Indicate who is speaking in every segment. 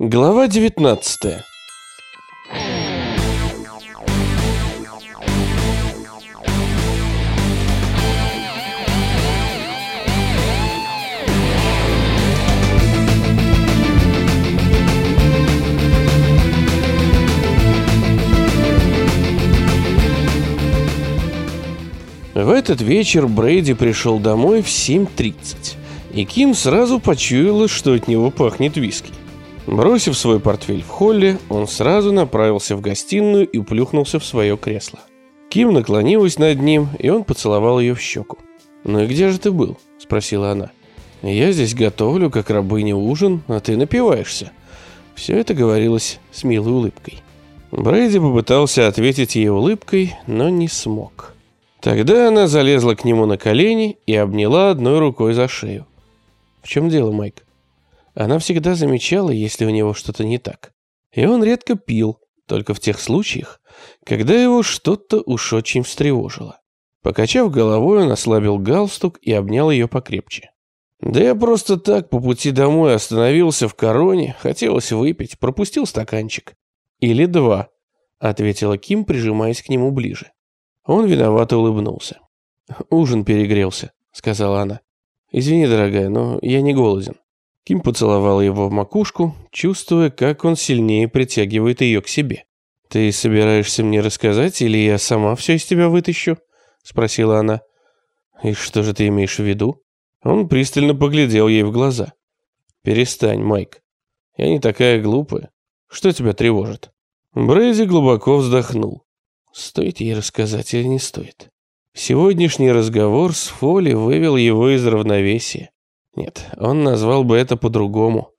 Speaker 1: Глава 19 В этот вечер Брейди пришел домой в 7.30, и Ким сразу почуяла, что от него пахнет виски. Бросив свой портфель в холле, он сразу направился в гостиную и плюхнулся в свое кресло. Ким наклонилась над ним, и он поцеловал ее в щеку. «Ну и где же ты был?» – спросила она. «Я здесь готовлю, как рабыня, ужин, а ты напиваешься». Все это говорилось с милой улыбкой. Брейди попытался ответить ей улыбкой, но не смог. Тогда она залезла к нему на колени и обняла одной рукой за шею. «В чем дело, Майк?» Она всегда замечала, если у него что-то не так. И он редко пил, только в тех случаях, когда его что-то уж очень встревожило. Покачав головой, он ослабил галстук и обнял ее покрепче. «Да я просто так по пути домой остановился в короне, хотелось выпить, пропустил стаканчик». «Или два», — ответила Ким, прижимаясь к нему ближе. Он виновато улыбнулся. «Ужин перегрелся», — сказала она. «Извини, дорогая, но я не голоден». Ким поцеловала его в макушку, чувствуя, как он сильнее притягивает ее к себе. «Ты собираешься мне рассказать, или я сама все из тебя вытащу?» — спросила она. «И что же ты имеешь в виду?» Он пристально поглядел ей в глаза. «Перестань, Майк. Я не такая глупая. Что тебя тревожит?» Брейзи глубоко вздохнул. Стоит ей рассказать или не стоит? Сегодняшний разговор с Фоли вывел его из равновесия. Нет, он назвал бы это по-другому.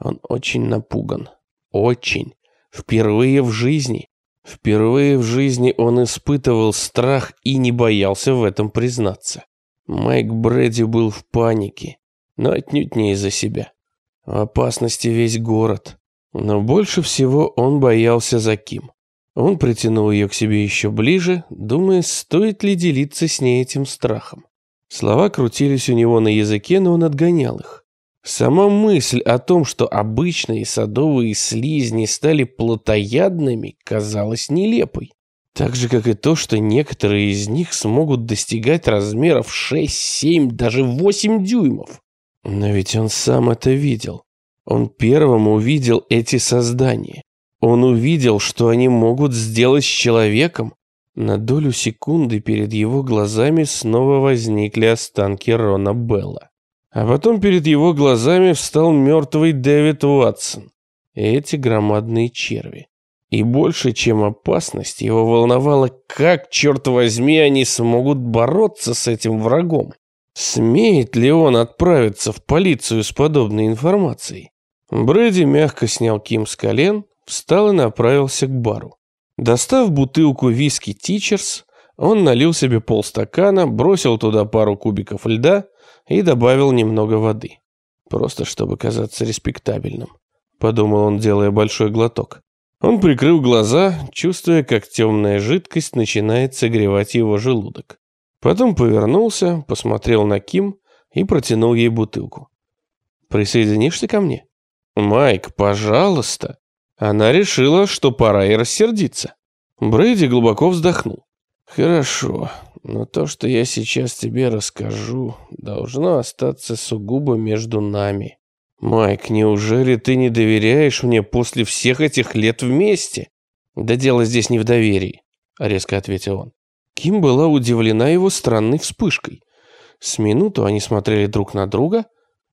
Speaker 1: Он очень напуган. Очень. Впервые в жизни. Впервые в жизни он испытывал страх и не боялся в этом признаться. Майк Брэди был в панике, но отнюдь не из-за себя. В опасности весь город. Но больше всего он боялся за Ким. Он притянул ее к себе еще ближе, думая, стоит ли делиться с ней этим страхом. Слова крутились у него на языке, но он отгонял их. Сама мысль о том, что обычные садовые слизни стали плотоядными, казалась нелепой. Так же, как и то, что некоторые из них смогут достигать размеров 6, 7, даже 8 дюймов. Но ведь он сам это видел. Он первым увидел эти создания. Он увидел, что они могут сделать с человеком, на долю секунды перед его глазами снова возникли останки Рона Белла. А потом перед его глазами встал мертвый Дэвид Уатсон эти громадные черви. И больше, чем опасность, его волновало, как, черт возьми, они смогут бороться с этим врагом. Смеет ли он отправиться в полицию с подобной информацией? Брэди мягко снял Ким с колен, встал и направился к бару. Достав бутылку виски Тичерс, он налил себе полстакана, бросил туда пару кубиков льда и добавил немного воды. Просто чтобы казаться респектабельным, подумал он, делая большой глоток. Он прикрыл глаза, чувствуя, как темная жидкость начинает согревать его желудок. Потом повернулся, посмотрел на Ким и протянул ей бутылку. «Присоединишься ко мне?» «Майк, пожалуйста!» Она решила, что пора и рассердиться. Брейди глубоко вздохнул. «Хорошо, но то, что я сейчас тебе расскажу, должно остаться сугубо между нами. Майк, неужели ты не доверяешь мне после всех этих лет вместе?» «Да дело здесь не в доверии», — резко ответил он. Ким была удивлена его странной вспышкой. С минуту они смотрели друг на друга,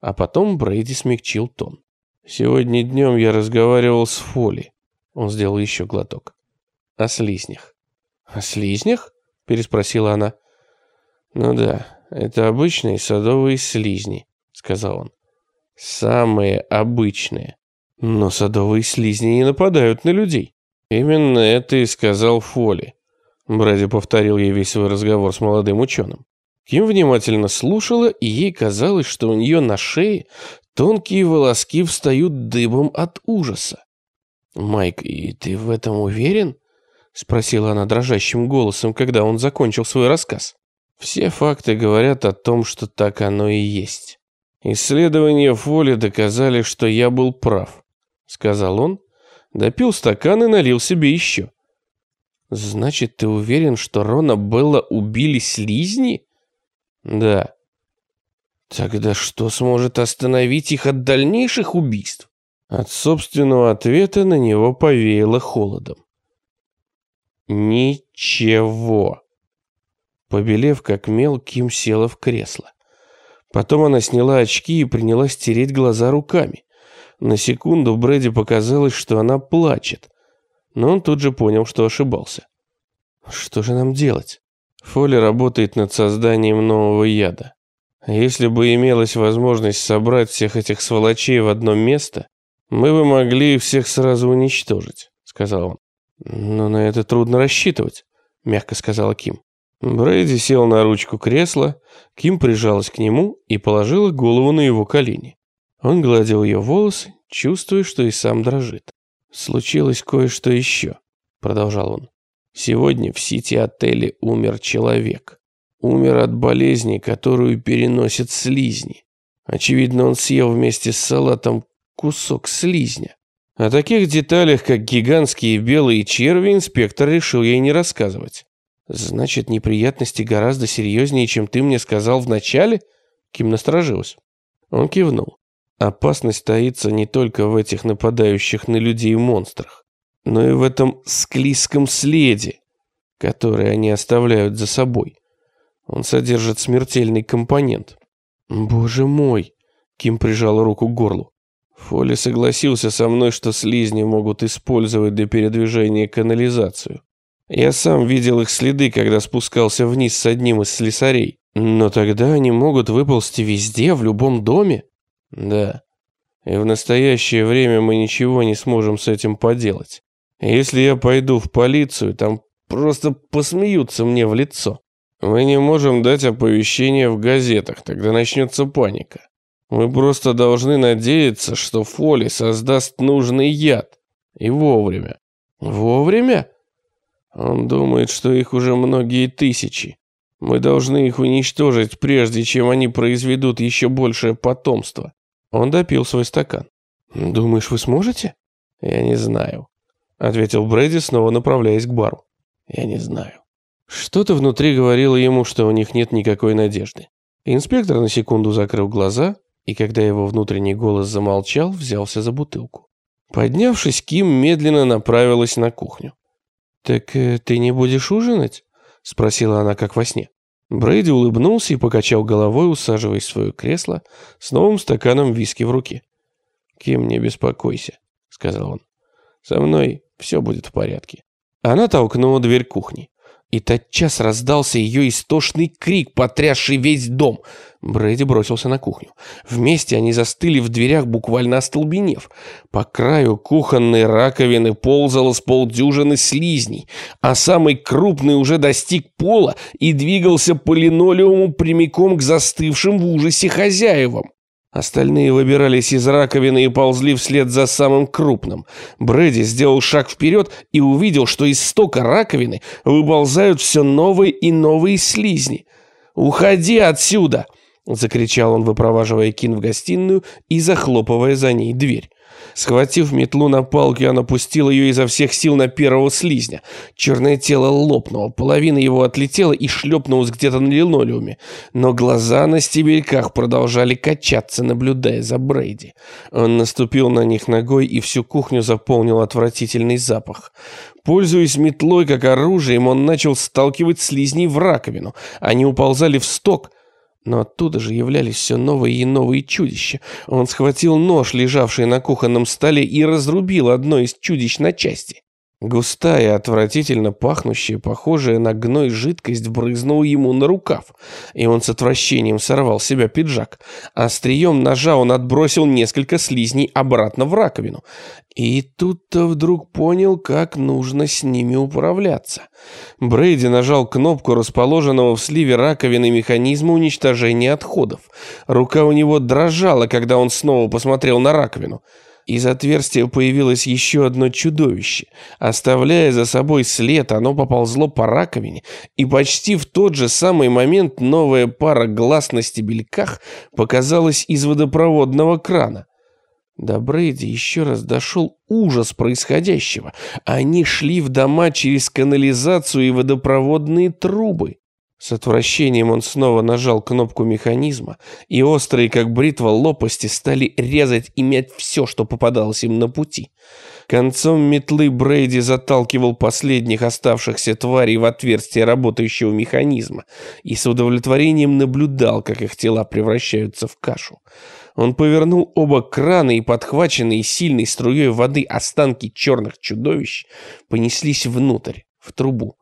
Speaker 1: а потом Брейди смягчил тон. Сегодня днем я разговаривал с Фоли. Он сделал еще глоток. О слизнях. О слизнях? Переспросила она. Ну да, это обычные садовые слизни, сказал он. Самые обычные. Но садовые слизни не нападают на людей. Именно это и сказал Фоли. Бради повторил ей весь свой разговор с молодым ученым. Ким внимательно слушала, и ей казалось, что у нее на шее Тонкие волоски встают дыбом от ужаса. «Майк, и ты в этом уверен?» — спросила она дрожащим голосом, когда он закончил свой рассказ. «Все факты говорят о том, что так оно и есть. Исследования Фоли доказали, что я был прав. сказал он, допил стакан и налил себе еще. Значит, ты уверен, что Рона Белла убили слизни? Да. Тогда что сможет остановить их от дальнейших убийств? От собственного ответа на него повеяло холодом. Ничего. Побелев как мел, Ким села в кресло. Потом она сняла очки и принялась тереть глаза руками. На секунду Брэди показалось, что она плачет, но он тут же понял, что ошибался. Что же нам делать? Фоли работает над созданием нового яда. Если бы имелась возможность собрать всех этих сволочей в одно место, мы бы могли всех сразу уничтожить, сказал он. Но на это трудно рассчитывать, мягко сказала Ким. Брейди сел на ручку кресла, Ким прижалась к нему и положила голову на его колени. Он гладил ее волосы, чувствуя, что и сам дрожит. «Случилось кое-что еще», — продолжал он. «Сегодня в сити-отеле умер человек. Умер от болезни, которую переносят слизни. Очевидно, он съел вместе с салатом кусок слизня. О таких деталях, как гигантские белые черви, инспектор решил ей не рассказывать. «Значит, неприятности гораздо серьезнее, чем ты мне сказал вначале?» Ким насторожилась. Он кивнул. Опасность таится не только в этих нападающих на людей монстрах, но и в этом склизком следе, который они оставляют за собой. Он содержит смертельный компонент. «Боже мой!» Ким прижала руку к горлу. Фоли согласился со мной, что слизни могут использовать для передвижения канализацию. Я сам видел их следы, когда спускался вниз с одним из слесарей. Но тогда они могут выползти везде, в любом доме? Да. И в настоящее время мы ничего не сможем с этим поделать. Если я пойду в полицию, там просто посмеются мне в лицо. Мы не можем дать оповещение в газетах, тогда начнется паника. Мы просто должны надеяться, что Фоли создаст нужный яд. И вовремя. Вовремя? Он думает, что их уже многие тысячи. Мы должны их уничтожить, прежде чем они произведут еще большее потомство. Он допил свой стакан. Думаешь, вы сможете? Я не знаю, ответил Брэди, снова направляясь к бару. Я не знаю. Что-то внутри говорило ему, что у них нет никакой надежды. Инспектор на секунду закрыл глаза, и когда его внутренний голос замолчал, взялся за бутылку. Поднявшись, Ким медленно направилась на кухню. «Так э, ты не будешь ужинать?» — спросила она, как во сне. Брейди улыбнулся и покачал головой, усаживаясь в свое кресло с новым стаканом виски в руке. «Ким, не беспокойся», — сказал он. «Со мной все будет в порядке». Она толкнула дверь кухни. И тотчас раздался ее истошный крик, потрясший весь дом. Брэди бросился на кухню. Вместе они застыли в дверях, буквально остолбенев. По краю кухонной раковины ползало с полдюжины слизней, а самый крупный уже достиг пола и двигался по линолеуму прямиком к застывшим в ужасе хозяевам. Остальные выбирались из раковины и ползли вслед за самым крупным. Брэди сделал шаг вперед и увидел, что из стока раковины выползают все новые и новые слизни. «Уходи отсюда!» — закричал он, выпроваживая Кин в гостиную и захлопывая за ней дверь. Схватив метлу на палке, он опустил ее изо всех сил на первого слизня. Черное тело лопнуло, половина его отлетела и шлепнулась где-то на линолеуме. Но глаза на стебельках продолжали качаться, наблюдая за Брейди. Он наступил на них ногой, и всю кухню заполнил отвратительный запах. Пользуясь метлой как оружием, он начал сталкивать слизней в раковину. Они уползали в сток, но оттуда же являлись все новые и новые чудища. Он схватил нож, лежавший на кухонном столе, и разрубил одно из чудищ на части. Густая, отвратительно пахнущая, похожая на гной жидкость брызнула ему на рукав, и он с отвращением сорвал с себя пиджак. Острием ножа он отбросил несколько слизней обратно в раковину. И тут-то вдруг понял, как нужно с ними управляться. Брейди нажал кнопку расположенного в сливе раковины механизма уничтожения отходов. Рука у него дрожала, когда он снова посмотрел на раковину. Из отверстия появилось еще одно чудовище. Оставляя за собой след, оно поползло по раковине, и почти в тот же самый момент новая пара глаз на стебельках показалась из водопроводного крана. До Брейди еще раз дошел ужас происходящего. Они шли в дома через канализацию и водопроводные трубы. С отвращением он снова нажал кнопку механизма, и острые, как бритва, лопасти стали резать и мять все, что попадалось им на пути. Концом метлы Брейди заталкивал последних оставшихся тварей в отверстие работающего механизма и с удовлетворением наблюдал, как их тела превращаются в кашу. Он повернул оба крана, и подхваченные сильной струей воды останки черных чудовищ понеслись внутрь, в трубу.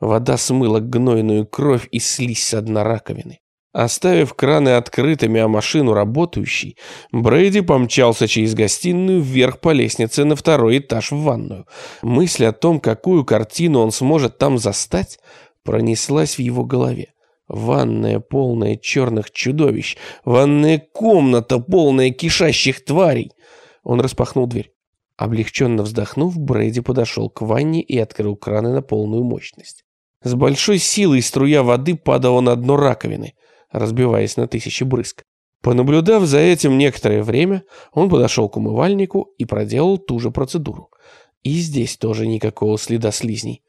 Speaker 1: Вода смыла гнойную кровь и слизь с дна раковины. Оставив краны открытыми, а машину работающей, Брейди помчался через гостиную вверх по лестнице на второй этаж в ванную. Мысль о том, какую картину он сможет там застать, пронеслась в его голове. Ванная, полная черных чудовищ. Ванная комната, полная кишащих тварей. Он распахнул дверь. Облегченно вздохнув, Брейди подошел к ванне и открыл краны на полную мощность. С большой силой струя воды падала на дно раковины, разбиваясь на тысячи брызг. Понаблюдав за этим некоторое время, он подошел к умывальнику и проделал ту же процедуру. И здесь тоже никакого следа слизней.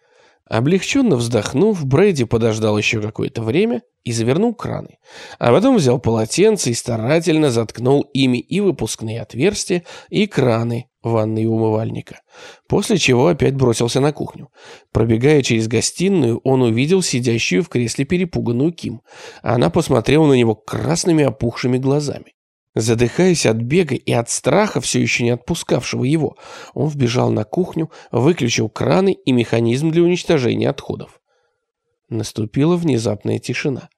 Speaker 1: Облегченно вздохнув, Брэди подождал еще какое-то время и завернул краны, а потом взял полотенце и старательно заткнул ими и выпускные отверстия, и краны ванны и умывальника, после чего опять бросился на кухню. Пробегая через гостиную, он увидел сидящую в кресле перепуганную Ким. Она посмотрела на него красными опухшими глазами. Задыхаясь от бега и от страха, все еще не отпускавшего его, он вбежал на кухню, выключил краны и механизм для уничтожения отходов. Наступила внезапная тишина.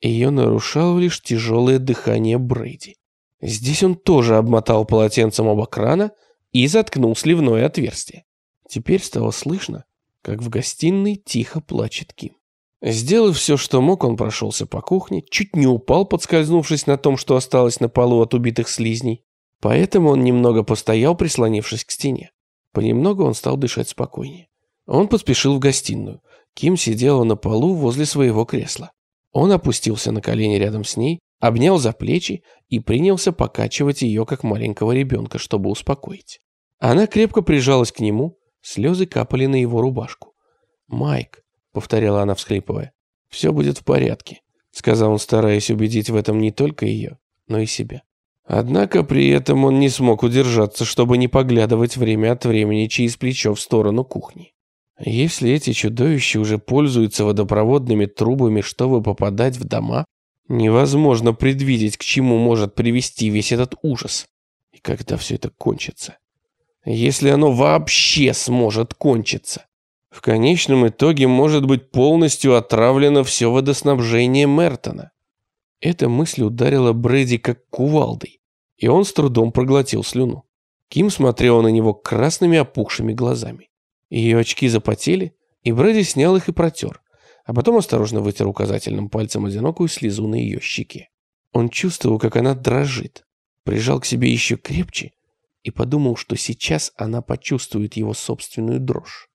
Speaker 1: Ее нарушало лишь тяжелое дыхание Брейди. Здесь он тоже обмотал полотенцем оба крана и заткнул сливное отверстие. Теперь стало слышно, как в гостиной тихо плачет Ким. Сделав все, что мог, он прошелся по кухне, чуть не упал, подскользнувшись на том, что осталось на полу от убитых слизней. Поэтому он немного постоял, прислонившись к стене. Понемногу он стал дышать спокойнее. Он поспешил в гостиную. Ким сидела на полу возле своего кресла. Он опустился на колени рядом с ней, обнял за плечи и принялся покачивать ее, как маленького ребенка, чтобы успокоить. Она крепко прижалась к нему, слезы капали на его рубашку. «Майк, — повторяла она, всхлипывая. «Все будет в порядке», — сказал он, стараясь убедить в этом не только ее, но и себя. Однако при этом он не смог удержаться, чтобы не поглядывать время от времени через плечо в сторону кухни. Если эти чудовища уже пользуются водопроводными трубами, чтобы попадать в дома, невозможно предвидеть, к чему может привести весь этот ужас. И когда все это кончится. Если оно вообще сможет кончиться. В конечном итоге может быть полностью отравлено все водоснабжение Мертона. Эта мысль ударила Брэди как кувалдой, и он с трудом проглотил слюну. Ким смотрела на него красными опухшими глазами. Ее очки запотели, и Брэди снял их и протер, а потом осторожно вытер указательным пальцем одинокую слезу на ее щеке. Он чувствовал, как она дрожит, прижал к себе еще крепче и подумал, что сейчас она почувствует его собственную дрожь.